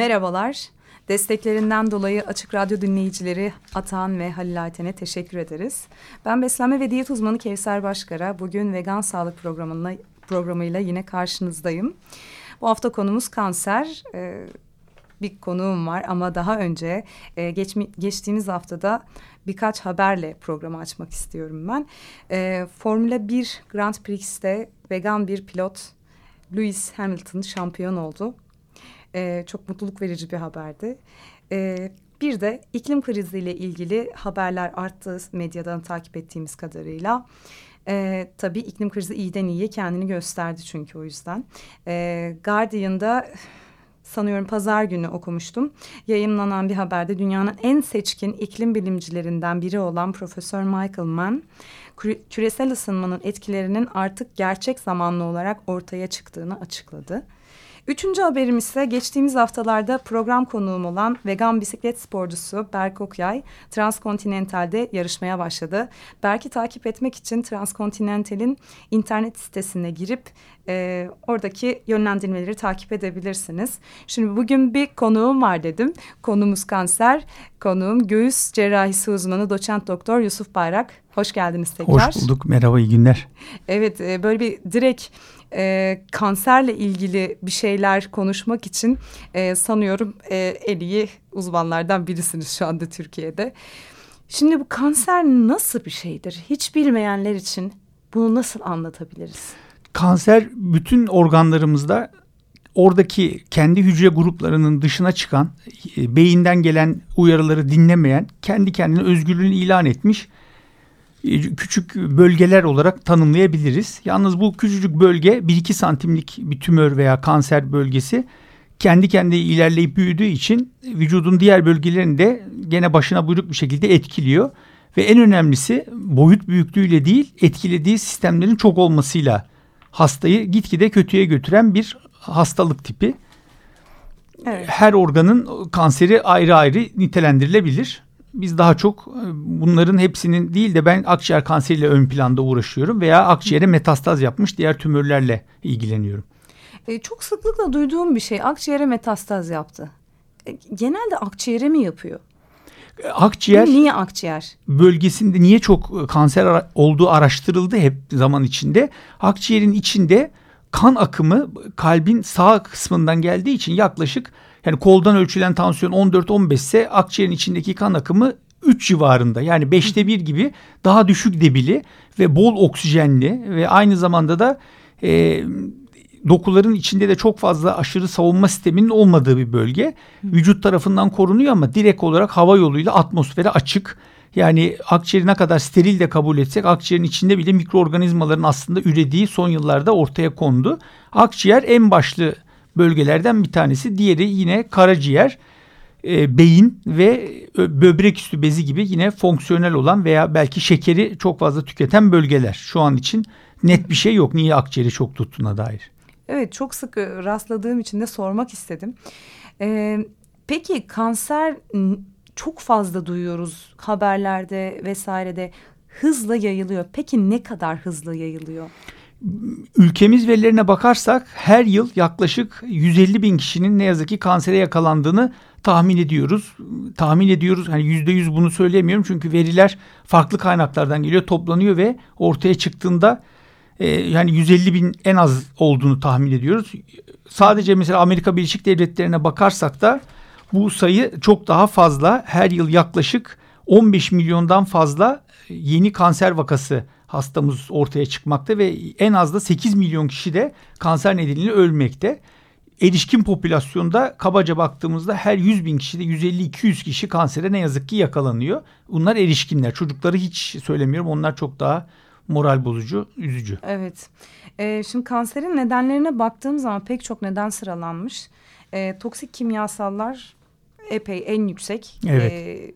Merhabalar. Desteklerinden dolayı Açık Radyo dinleyicileri Atan ve Halil Ayten'e teşekkür ederiz. Ben beslenme ve diyet uzmanı Kevser Başkara. Bugün vegan sağlık programıyla, programıyla yine karşınızdayım. Bu hafta konumuz kanser. Ee, bir konuğum var ama daha önce e, geçmi, geçtiğimiz haftada birkaç haberle programı açmak istiyorum ben. E, Formula 1 Grand Prix'te vegan bir pilot Lewis Hamilton şampiyon oldu. E, çok mutluluk verici bir haberdi. E, bir de iklim kriziyle ilgili haberler arttı medyadan takip ettiğimiz kadarıyla. E, tabii iklim krizi iyiden iyiye kendini gösterdi çünkü o yüzden. E, Guardian'da sanıyorum pazar günü okumuştum. Yayınlanan bir haberde dünyanın en seçkin iklim bilimcilerinden biri olan Profesör Michael Mann, küresel ısınmanın etkilerinin artık gerçek zamanlı olarak ortaya çıktığını açıkladı. Üçüncü haberim ise geçtiğimiz haftalarda program konuğum olan vegan bisiklet sporcusu Berk Okyay Transkontinental'de yarışmaya başladı. Berk'i takip etmek için Transkontinental'in internet sitesine girip e, oradaki yönlendirmeleri takip edebilirsiniz. Şimdi bugün bir konuğum var dedim. Konumuz kanser. Konuğum göğüs cerrahisi uzmanı doçent doktor Yusuf Bayrak. Hoş geldiniz tekrar. Hoş bulduk. Merhaba, iyi günler. Evet, e, böyle bir direkt e, kanserle ilgili bir şeyler konuşmak için e, sanıyorum e, en iyi uzmanlardan birisiniz şu anda Türkiye'de. Şimdi bu kanser nasıl bir şeydir? Hiç bilmeyenler için bunu nasıl anlatabiliriz? Kanser bütün organlarımızda oradaki kendi hücre gruplarının dışına çıkan, e, beyinden gelen uyarıları dinlemeyen, kendi kendine özgürlüğünü ilan etmiş küçük bölgeler olarak tanımlayabiliriz. Yalnız bu küçücük bölge 1-2 santimlik bir tümör veya kanser bölgesi kendi kendine ilerleyip büyüdüğü için vücudun diğer bölgelerini de gene başına buyruk bir şekilde etkiliyor. Ve en önemlisi boyut büyüklüğüyle değil etkilediği sistemlerin çok olmasıyla hastayı gitgide kötüye götüren bir hastalık tipi. Evet. Her organın kanseri ayrı ayrı nitelendirilebilir biz daha çok e, bunların hepsinin değil de ben akciğer kanseriyle ön planda uğraşıyorum veya akciğere metastaz yapmış diğer tümörlerle ilgileniyorum. E, çok sıklıkla duyduğum bir şey akciğere metastaz yaptı. E, genelde akciğere mi yapıyor? E, akciğer niye akciğer bölgesinde niye çok e, kanser olduğu araştırıldı hep zaman içinde. Akciğerin içinde kan akımı kalbin sağ kısmından geldiği için yaklaşık yani koldan ölçülen tansiyon 14-15 ise akciğerin içindeki kan akımı 3 civarında yani 5'te 1 gibi daha düşük debili ve bol oksijenli ve aynı zamanda da e, dokuların içinde de çok fazla aşırı savunma sisteminin olmadığı bir bölge. Vücut tarafından korunuyor ama direkt olarak hava yoluyla atmosfere açık. Yani akciğeri ne kadar steril de kabul etsek akciğerin içinde bile mikroorganizmaların aslında ürediği son yıllarda ortaya kondu. Akciğer en başlı bölgelerden bir tanesi. Diğeri yine karaciğer, e, beyin ve böbrek üstü bezi gibi yine fonksiyonel olan veya belki şekeri çok fazla tüketen bölgeler. Şu an için net bir şey yok niye akciğeri çok tuttuğuna dair. Evet çok sık e, rastladığım için de sormak istedim. Ee, peki kanser çok fazla duyuyoruz haberlerde vesairede hızla yayılıyor. Peki ne kadar hızlı yayılıyor? Ülkemiz verilerine bakarsak her yıl yaklaşık 150 bin kişinin ne yazık ki kansere yakalandığını tahmin ediyoruz. Tahmin ediyoruz hani yüzde yüz bunu söylemiyorum çünkü veriler farklı kaynaklardan geliyor toplanıyor ve ortaya çıktığında e, yani 150 bin en az olduğunu tahmin ediyoruz. Sadece mesela Amerika Birleşik Devletleri'ne bakarsak da bu sayı çok daha fazla. Her yıl yaklaşık 15 milyondan fazla yeni kanser vakası hastamız ortaya çıkmakta ve en az da 8 milyon kişi de kanser nedeniyle ölmekte. Erişkin popülasyonda kabaca baktığımızda her 100 bin kişide 150-200 kişi kansere ne yazık ki yakalanıyor. Bunlar erişkinler. Çocukları hiç söylemiyorum. Onlar çok daha moral bozucu, üzücü. Evet. Ee, şimdi kanserin nedenlerine baktığım zaman pek çok neden sıralanmış. Ee, toksik kimyasallar epey en yüksek Evet. e,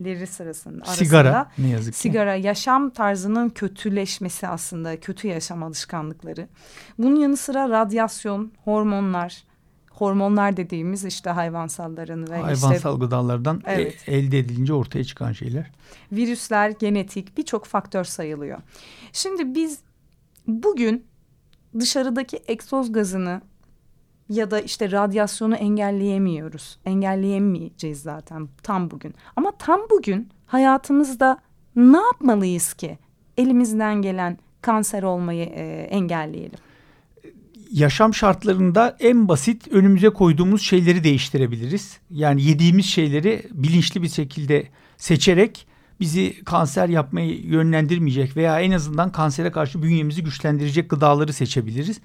nedenleri sırasında. Sigara arasında. ne yazık ki. Sigara, yaşam tarzının kötüleşmesi aslında, kötü yaşam alışkanlıkları. Bunun yanı sıra radyasyon, hormonlar, hormonlar dediğimiz işte hayvansalların ve Hayvansal işte gıdalardan e- Evet. elde edilince ortaya çıkan şeyler. virüsler, genetik birçok faktör sayılıyor. Şimdi biz bugün dışarıdaki egzoz gazını ya da işte radyasyonu engelleyemiyoruz. Engelleyemeyeceğiz zaten tam bugün. Ama tam bugün hayatımızda ne yapmalıyız ki elimizden gelen kanser olmayı e, engelleyelim? yaşam şartlarında en basit önümüze koyduğumuz şeyleri değiştirebiliriz. Yani yediğimiz şeyleri bilinçli bir şekilde seçerek bizi kanser yapmaya yönlendirmeyecek veya en azından kansere karşı bünyemizi güçlendirecek gıdaları seçebiliriz.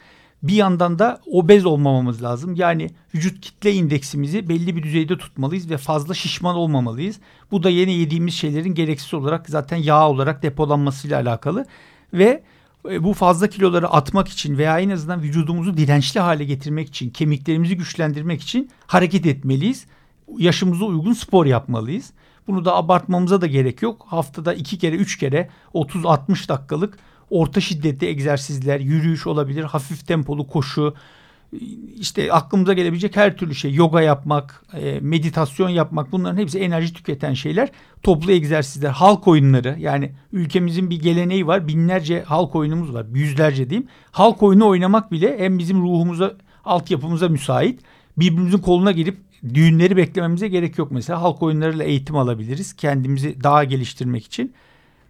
Bir yandan da obez olmamamız lazım. Yani vücut kitle indeksimizi belli bir düzeyde tutmalıyız ve fazla şişman olmamalıyız. Bu da yeni yediğimiz şeylerin gereksiz olarak zaten yağ olarak depolanmasıyla alakalı ve e, bu fazla kiloları atmak için veya en azından vücudumuzu dirençli hale getirmek için, kemiklerimizi güçlendirmek için hareket etmeliyiz. Yaşımıza uygun spor yapmalıyız. Bunu da abartmamıza da gerek yok. Haftada iki kere, üç kere 30-60 dakikalık orta şiddetli egzersizler, yürüyüş olabilir, hafif tempolu koşu, işte aklımıza gelebilecek her türlü şey yoga yapmak, e, meditasyon yapmak bunların hepsi enerji tüketen şeyler. Toplu egzersizler, halk oyunları yani ülkemizin bir geleneği var. Binlerce halk oyunumuz var. Yüzlerce diyeyim. Halk oyunu oynamak bile hem bizim ruhumuza, altyapımıza müsait. Birbirimizin koluna girip düğünleri beklememize gerek yok mesela. Halk oyunlarıyla eğitim alabiliriz kendimizi daha geliştirmek için.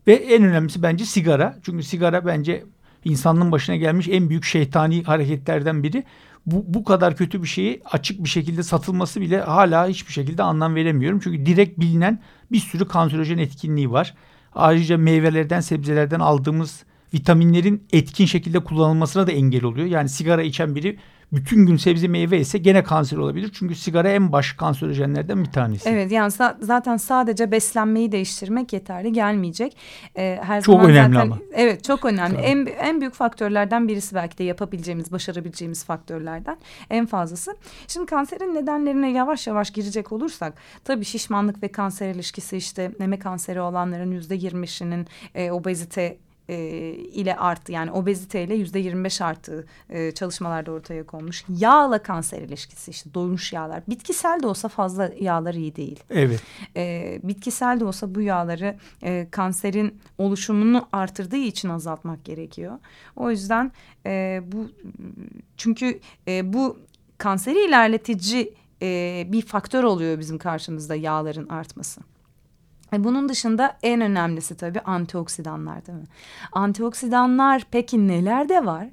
Ve en önemlisi bence sigara. Çünkü sigara bence insanlığın başına gelmiş en büyük şeytani hareketlerden biri. Bu, bu kadar kötü bir şeyi açık bir şekilde satılması bile hala hiçbir şekilde anlam veremiyorum. Çünkü direkt bilinen bir sürü kanserojen etkinliği var. Ayrıca meyvelerden, sebzelerden aldığımız vitaminlerin etkin şekilde kullanılmasına da engel oluyor. Yani sigara içen biri bütün gün sebze meyve ise gene kanser olabilir. Çünkü sigara en baş kanserojenlerden bir tanesi. Evet yani zaten sadece beslenmeyi değiştirmek yeterli gelmeyecek. Ee, her Çok zaman önemli zaten, ama. Evet çok önemli. Tabii. En, en büyük faktörlerden birisi belki de yapabileceğimiz, başarabileceğimiz faktörlerden en fazlası. Şimdi kanserin nedenlerine yavaş yavaş girecek olursak tabii şişmanlık ve kanser ilişkisi işte meme kanseri olanların yüzde yirmişinin e, obezite e, ile arttı yani obezite ile yüzde yirmi beş arttığı e, çalışmalarda ortaya konmuş. Yağla kanser ilişkisi işte doymuş yağlar. Bitkisel de olsa fazla yağlar iyi değil. Evet. E, bitkisel de olsa bu yağları e, kanserin oluşumunu artırdığı için azaltmak gerekiyor. O yüzden e, bu çünkü e, bu kanseri ilerletici e, bir faktör oluyor bizim karşımızda yağların artması. E, Bunun dışında en önemlisi tabii antioksidanlar değil mi? Antioksidanlar peki nelerde var?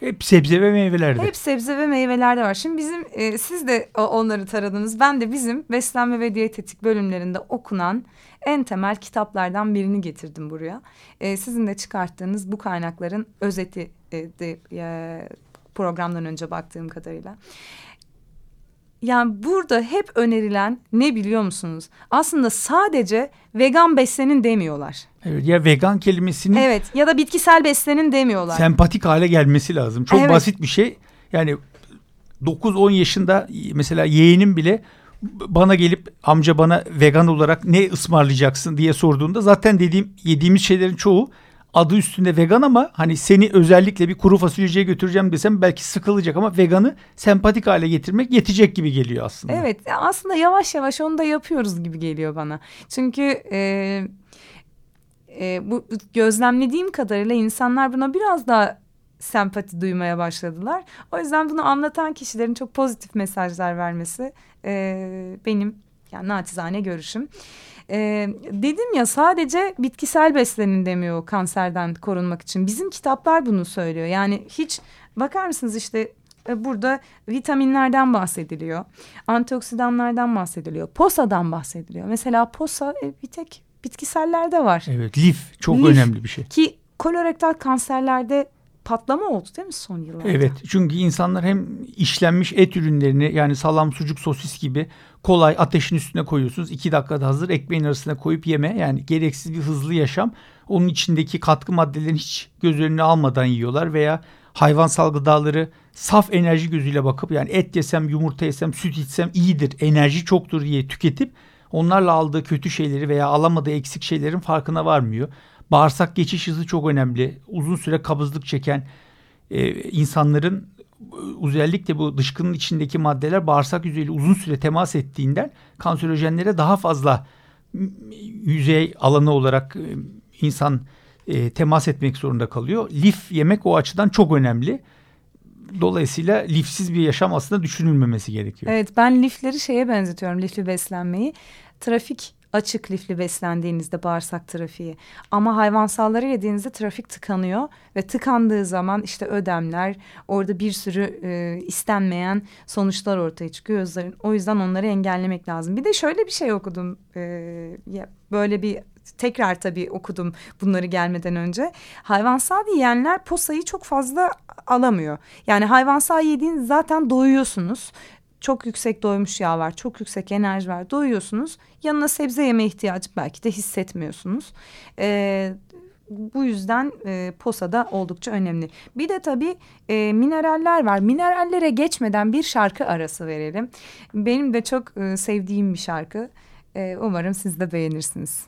Hep sebze ve meyvelerde. Hep sebze ve meyvelerde var. Şimdi bizim e, siz de onları taradınız. Ben de bizim beslenme ve diyetetik bölümlerinde okunan en temel kitaplardan birini getirdim buraya. E, sizin de çıkarttığınız bu kaynakların özeti e, de, e, programdan önce baktığım kadarıyla. Yani burada hep önerilen ne biliyor musunuz? Aslında sadece vegan beslenin demiyorlar. Evet, ya vegan kelimesinin Evet ya da bitkisel beslenin demiyorlar. sempatik hale gelmesi lazım. Çok Evet. basit bir şey. Yani 9-10 yaşında mesela yeğenim bile bana gelip amca bana vegan olarak ne ısmarlayacaksın diye sorduğunda zaten dediğim yediğimiz şeylerin çoğu adı üstünde vegan ama hani seni özellikle bir kuru fasulyeciye götüreceğim desem belki sıkılacak ama veganı sempatik hale getirmek yetecek gibi geliyor aslında. Evet aslında yavaş yavaş onu da yapıyoruz gibi geliyor bana. Çünkü e, e, bu gözlemlediğim kadarıyla insanlar buna biraz daha sempati duymaya başladılar. O yüzden bunu anlatan kişilerin çok pozitif mesajlar vermesi e, benim yani naçizane görüşüm. E, dedim ya sadece bitkisel beslenin demiyor kanserden korunmak için. Bizim kitaplar bunu söylüyor. Yani hiç bakar mısınız işte e, burada vitaminlerden bahsediliyor. Antioksidanlardan bahsediliyor. Posa'dan bahsediliyor. Mesela posa e, bir tek bitkisellerde var. Evet, lif çok Lif. önemli bir şey. Ki kolorektal kanserlerde patlama oldu değil mi son yıllarda? Evet çünkü insanlar hem işlenmiş et ürünlerini yani salam, sucuk, sosis gibi kolay ateşin üstüne koyuyorsunuz. iki dakikada hazır ekmeğin arasına koyup yeme yani gereksiz bir hızlı yaşam. Onun içindeki katkı maddelerini hiç göz önüne almadan yiyorlar veya hayvansal gıdaları saf enerji gözüyle bakıp yani et yesem, yumurta yesem, süt içsem iyidir, enerji çoktur diye tüketip onlarla aldığı kötü şeyleri veya alamadığı eksik şeylerin farkına varmıyor. Bağırsak geçiş hızı çok önemli. Uzun süre kabızlık çeken e, insanların özellikle bu dışkının içindeki maddeler bağırsak yüzeyiyle uzun süre temas ettiğinden kanserojenlere daha fazla yüzey alanı olarak e, insan e, temas etmek zorunda kalıyor. Lif yemek o açıdan çok önemli. Dolayısıyla lifsiz bir yaşam aslında düşünülmemesi gerekiyor. Evet ben lifleri şeye benzetiyorum lifli beslenmeyi. Trafik açık lifli beslendiğinizde bağırsak trafiği. Ama hayvansalları yediğinizde trafik tıkanıyor ve tıkandığı zaman işte ödemler orada bir sürü e, istenmeyen sonuçlar ortaya çıkıyor. O yüzden onları engellemek lazım. Bir de şöyle bir şey okudum. E, böyle bir tekrar tabii okudum bunları gelmeden önce. Hayvansal yiyenler posayı çok fazla alamıyor. Yani hayvansal yediğiniz zaten doyuyorsunuz çok yüksek doymuş yağ var, çok yüksek enerji var. Doyuyorsunuz. Yanına sebze yeme ihtiyacı belki de hissetmiyorsunuz. Ee, bu yüzden e, posada oldukça önemli. Bir de tabii e, mineraller var. Minerallere geçmeden bir şarkı arası verelim. Benim de çok e, sevdiğim bir şarkı. E, umarım siz de beğenirsiniz.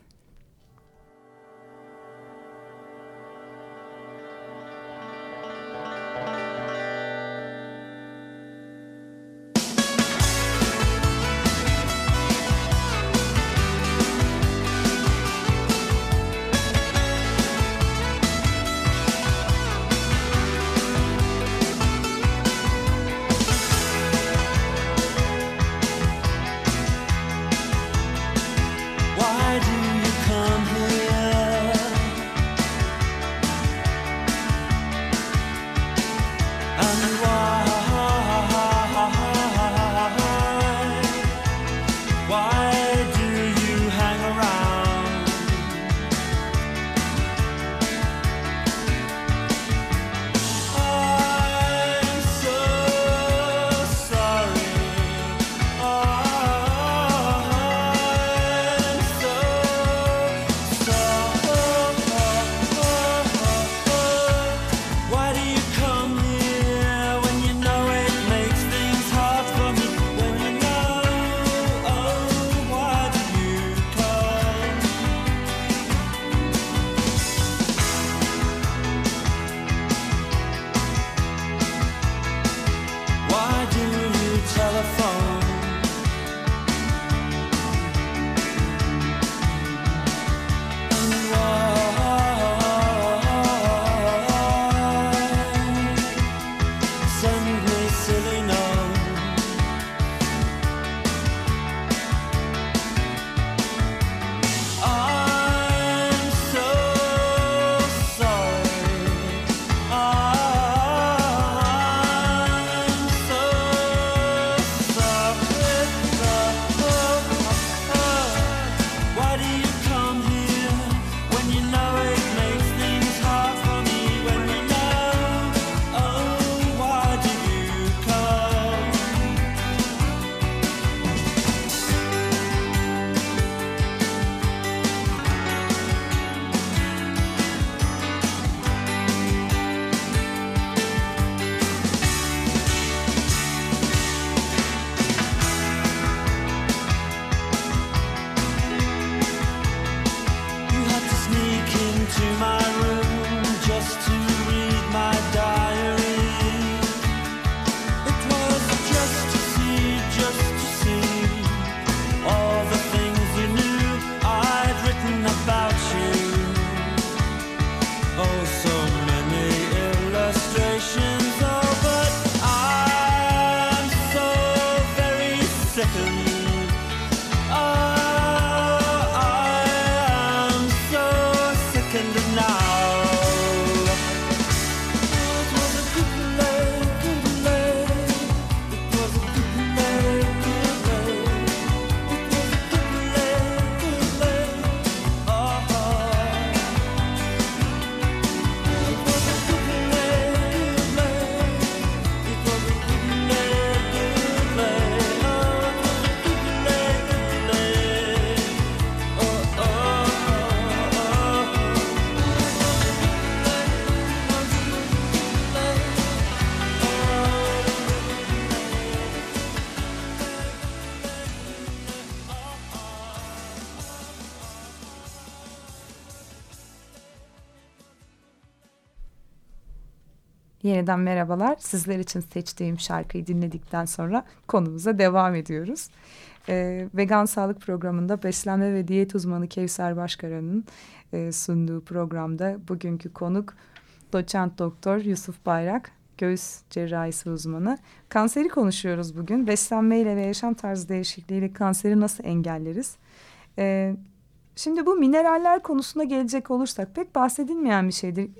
Yeniden merhabalar. Sizler için seçtiğim şarkıyı dinledikten sonra konumuza devam ediyoruz. Ee, Vegan Sağlık Programı'nda beslenme ve diyet uzmanı Kevser Başkaran'ın e, sunduğu programda bugünkü konuk doçent doktor Yusuf Bayrak, göğüs cerrahisi uzmanı. Kanseri konuşuyoruz bugün. Beslenmeyle ve yaşam tarzı değişikliğiyle kanseri nasıl engelleriz? Ee, şimdi bu mineraller konusuna gelecek olursak pek bahsedilmeyen bir şeydir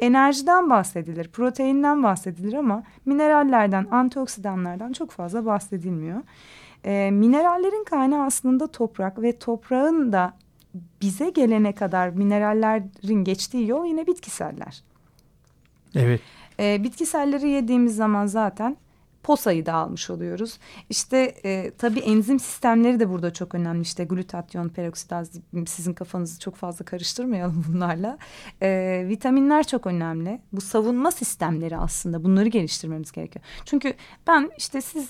enerjiden bahsedilir, proteinden bahsedilir ama minerallerden, antioksidanlardan çok fazla bahsedilmiyor. E, minerallerin kaynağı aslında toprak ve toprağın da bize gelene kadar minerallerin geçtiği yol yine bitkiseller. Evet. E, bitkiselleri yediğimiz zaman zaten posayı da almış oluyoruz. İşte e, tabii enzim sistemleri de burada çok önemli. İşte glutatyon, peroksidaz sizin kafanızı çok fazla karıştırmayalım bunlarla. E, vitaminler çok önemli. Bu savunma sistemleri aslında bunları geliştirmemiz gerekiyor. Çünkü ben işte siz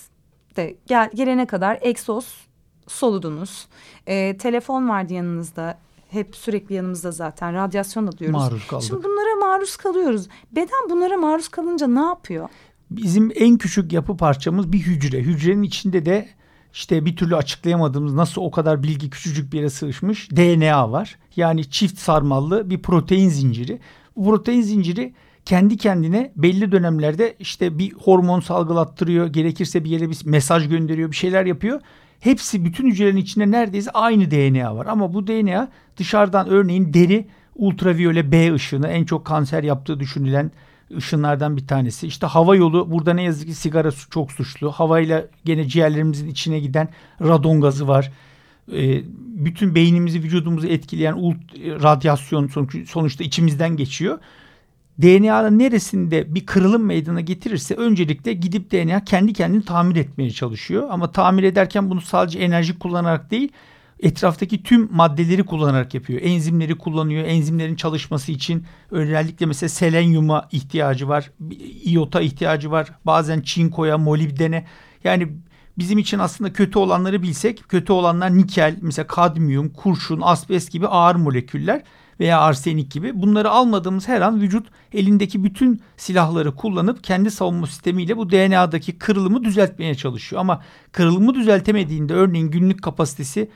de gel, gelene kadar egzoz soludunuz. E, telefon vardı yanınızda hep sürekli yanımızda zaten radyasyon alıyoruz. Maruz kaldık. Şimdi bunlara maruz kalıyoruz. Beden bunlara maruz kalınca ne yapıyor? Bizim en küçük yapı parçamız bir hücre. Hücrenin içinde de işte bir türlü açıklayamadığımız nasıl o kadar bilgi küçücük bir yere sığışmış DNA var. Yani çift sarmallı bir protein zinciri. Bu protein zinciri kendi kendine belli dönemlerde işte bir hormon salgılattırıyor. Gerekirse bir yere bir mesaj gönderiyor, bir şeyler yapıyor. Hepsi bütün hücrelerin içinde neredeyse aynı DNA var. Ama bu DNA dışarıdan örneğin deri ultraviyole B ışını en çok kanser yaptığı düşünülen ışınlardan bir tanesi. İşte hava yolu burada ne yazık ki sigara çok suçlu. Havayla gene ciğerlerimizin içine giden radon gazı var. E, bütün beynimizi vücudumuzu etkileyen ult, radyasyon sonuç, sonuçta içimizden geçiyor. DNA'nın neresinde bir kırılım meydana getirirse öncelikle gidip DNA kendi kendini tamir etmeye çalışıyor. Ama tamir ederken bunu sadece enerji kullanarak değil etraftaki tüm maddeleri kullanarak yapıyor. Enzimleri kullanıyor. Enzimlerin çalışması için özellikle mesela selenyuma ihtiyacı var. iyota ihtiyacı var. Bazen çinkoya, molibdene. Yani bizim için aslında kötü olanları bilsek kötü olanlar nikel, mesela kadmiyum, kurşun, asbest gibi ağır moleküller veya arsenik gibi. Bunları almadığımız her an vücut elindeki bütün silahları kullanıp kendi savunma sistemiyle bu DNA'daki kırılımı düzeltmeye çalışıyor. Ama kırılımı düzeltemediğinde örneğin günlük kapasitesi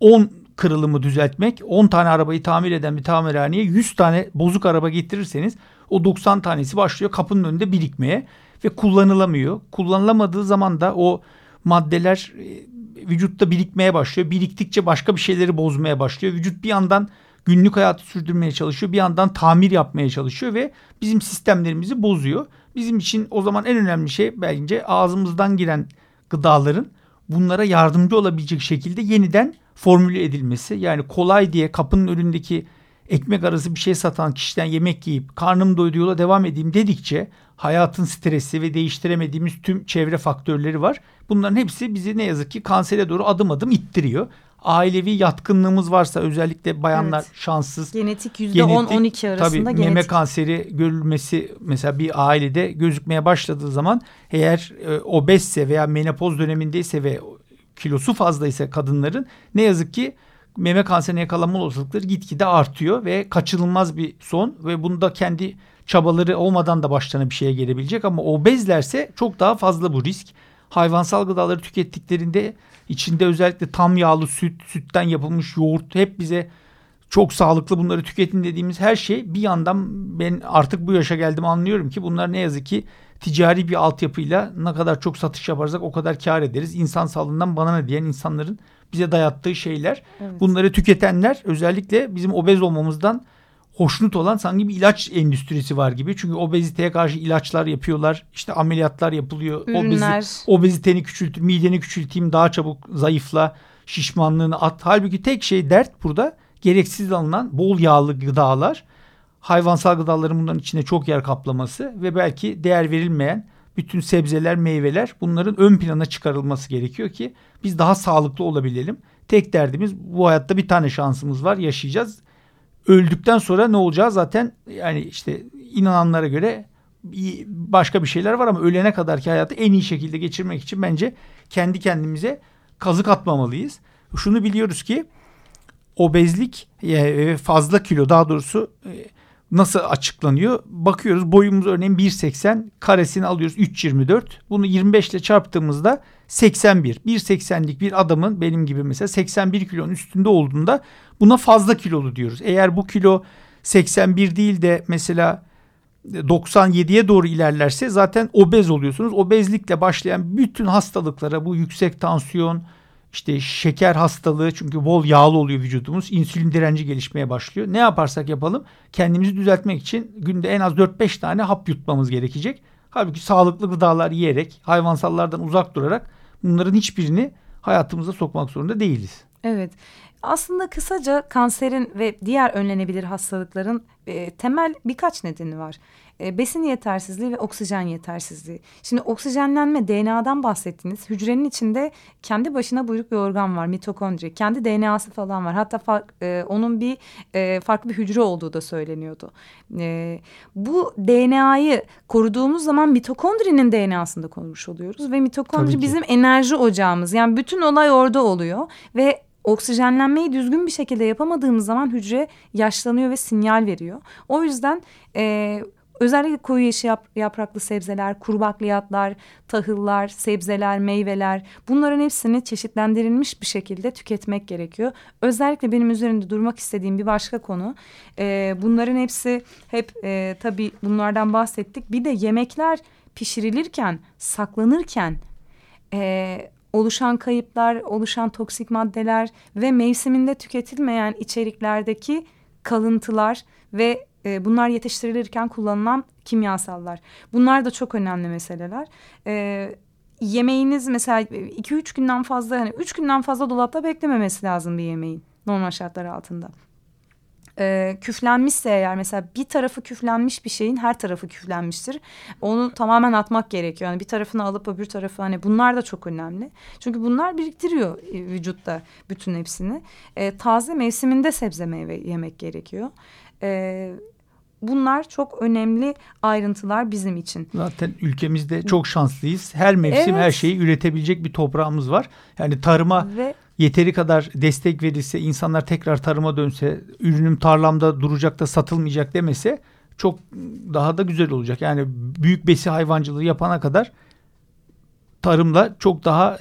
10 kırılımı düzeltmek 10 tane arabayı tamir eden bir tamirhaneye 100 tane bozuk araba getirirseniz o 90 tanesi başlıyor kapının önünde birikmeye ve kullanılamıyor. Kullanılamadığı zaman da o maddeler e, vücutta birikmeye başlıyor. Biriktikçe başka bir şeyleri bozmaya başlıyor. Vücut bir yandan günlük hayatı sürdürmeye çalışıyor. Bir yandan tamir yapmaya çalışıyor ve bizim sistemlerimizi bozuyor. Bizim için o zaman en önemli şey bence ağzımızdan giren gıdaların bunlara yardımcı olabilecek şekilde yeniden formüle edilmesi. Yani kolay diye kapının önündeki ekmek arası bir şey satan kişiden yemek yiyip karnım doydu yola devam edeyim dedikçe hayatın stresi ve değiştiremediğimiz tüm çevre faktörleri var. Bunların hepsi bizi ne yazık ki kansere doğru adım adım ittiriyor. Ailevi yatkınlığımız varsa özellikle bayanlar evet. şanssız. Genetik %10-12 arasında tabii, genetik. meme kanseri görülmesi mesela bir ailede gözükmeye başladığı zaman eğer e, obezse veya menopoz dönemindeyse ve kilosu fazlaysa kadınların ne yazık ki meme kanserine yakalanma olasılıkları gitgide artıyor ve kaçınılmaz bir son ve bunda kendi çabaları olmadan da başlarına bir şeye gelebilecek ama obezlerse çok daha fazla bu risk. Hayvansal gıdaları tükettiklerinde içinde özellikle tam yağlı süt, sütten yapılmış yoğurt hep bize çok sağlıklı bunları tüketin dediğimiz her şey bir yandan ben artık bu yaşa geldim anlıyorum ki bunlar ne yazık ki ticari bir altyapıyla ne kadar çok satış yaparsak o kadar kar ederiz. İnsan sağlığından bana ne diyen insanların bize dayattığı şeyler. Evet. Bunları tüketenler özellikle bizim obez olmamızdan hoşnut olan sanki bir ilaç endüstrisi var gibi. Çünkü obeziteye karşı ilaçlar yapıyorlar. İşte ameliyatlar yapılıyor. Ürünler. Obezi, obeziteni küçült, mideni küçülteyim daha çabuk zayıfla, şişmanlığını at. Halbuki tek şey dert burada gereksiz alınan bol yağlı gıdalar hayvansal gıdaların bunların içinde çok yer kaplaması ve belki değer verilmeyen bütün sebzeler, meyveler bunların ön plana çıkarılması gerekiyor ki biz daha sağlıklı olabilelim. Tek derdimiz bu hayatta bir tane şansımız var yaşayacağız. Öldükten sonra ne olacağı zaten yani işte inananlara göre başka bir şeyler var ama ölene kadarki hayatı en iyi şekilde geçirmek için bence kendi kendimize kazık atmamalıyız. Şunu biliyoruz ki obezlik fazla kilo daha doğrusu nasıl açıklanıyor? Bakıyoruz boyumuz örneğin 1.80 karesini alıyoruz 3.24. Bunu 25 ile çarptığımızda 81. 1.80'lik bir adamın benim gibi mesela 81 kilonun üstünde olduğunda buna fazla kilolu diyoruz. Eğer bu kilo 81 değil de mesela 97'ye doğru ilerlerse zaten obez oluyorsunuz. Obezlikle başlayan bütün hastalıklara bu yüksek tansiyon, işte şeker hastalığı çünkü bol yağlı oluyor vücudumuz. İnsülin direnci gelişmeye başlıyor. Ne yaparsak yapalım kendimizi düzeltmek için günde en az 4-5 tane hap yutmamız gerekecek. Halbuki sağlıklı gıdalar yiyerek, hayvansallardan uzak durarak bunların hiçbirini hayatımıza sokmak zorunda değiliz. Evet. Aslında kısaca kanserin ve diğer önlenebilir hastalıkların e, temel birkaç nedeni var. E, besin yetersizliği ve oksijen yetersizliği. Şimdi oksijenlenme DNA'dan bahsettiniz. Hücrenin içinde kendi başına buyruk bir organ var mitokondri. Kendi DNA'sı falan var. Hatta fark, e, onun bir e, farklı bir hücre olduğu da söyleniyordu. E, bu DNA'yı koruduğumuz zaman mitokondrinin DNA'sını da korumuş oluyoruz. Ve mitokondri bizim enerji ocağımız. Yani bütün olay orada oluyor. Ve oksijenlenmeyi düzgün bir şekilde yapamadığımız zaman hücre yaşlanıyor ve sinyal veriyor. O yüzden e, özellikle koyu yeşil yap, yapraklı sebzeler, kuru bakliyatlar, tahıllar, sebzeler, meyveler bunların hepsini çeşitlendirilmiş bir şekilde tüketmek gerekiyor. Özellikle benim üzerinde durmak istediğim bir başka konu e, bunların hepsi hep e, tabii bunlardan bahsettik. Bir de yemekler pişirilirken, saklanırken... E, oluşan kayıplar, oluşan toksik maddeler ve mevsiminde tüketilmeyen içeriklerdeki kalıntılar ve e, bunlar yetiştirilirken kullanılan kimyasallar. Bunlar da çok önemli meseleler. E, yemeğiniz mesela 2-3 günden fazla hani 3 günden fazla dolapta beklememesi lazım bir yemeğin normal şartlar altında e, küflenmişse eğer mesela bir tarafı küflenmiş bir şeyin her tarafı küflenmiştir. Onu tamamen atmak gerekiyor. Yani bir tarafını alıp öbür tarafı hani bunlar da çok önemli. Çünkü bunlar biriktiriyor e, vücutta bütün hepsini. E, taze mevsiminde sebze meyve yemek gerekiyor. E, bunlar çok önemli ayrıntılar bizim için. Zaten ülkemizde çok şanslıyız. Her mevsim evet. her şeyi üretebilecek bir toprağımız var. Yani tarıma Ve yeteri kadar destek verilse, insanlar tekrar tarıma dönse, ürünüm tarlamda duracak da satılmayacak demese çok daha da güzel olacak. Yani büyük besi hayvancılığı yapana kadar tarımla çok daha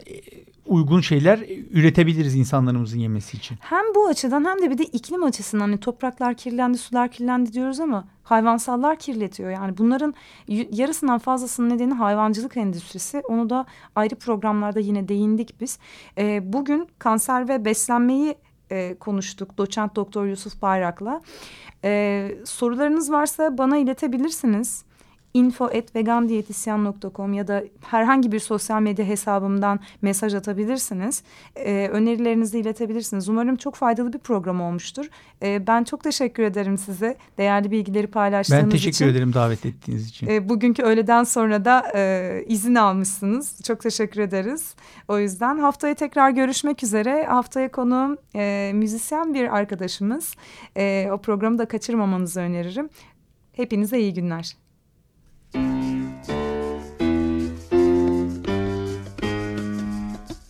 uygun şeyler üretebiliriz insanlarımızın yemesi için. Hem bu açıdan hem de bir de iklim açısından hani topraklar kirlendi, sular kirlendi diyoruz ama hayvansallar kirletiyor. Yani bunların yarısından fazlasının nedeni hayvancılık endüstrisi. Onu da ayrı programlarda yine değindik biz. E, bugün kanser ve beslenmeyi e, konuştuk doçent doktor Yusuf Bayrak'la. E, sorularınız varsa bana iletebilirsiniz info.vegandiyetisyen.com ya da herhangi bir sosyal medya hesabımdan mesaj atabilirsiniz. Ee, önerilerinizi iletebilirsiniz. Umarım çok faydalı bir program olmuştur. Ee, ben çok teşekkür ederim size. Değerli bilgileri paylaştığınız için. Ben teşekkür için. ederim davet ettiğiniz için. Ee, bugünkü öğleden sonra da e, izin almışsınız. Çok teşekkür ederiz. O yüzden haftaya tekrar görüşmek üzere. Haftaya konuğum e, müzisyen bir arkadaşımız. E, o programı da kaçırmamanızı öneririm. Hepinize iyi günler.